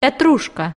петрушка.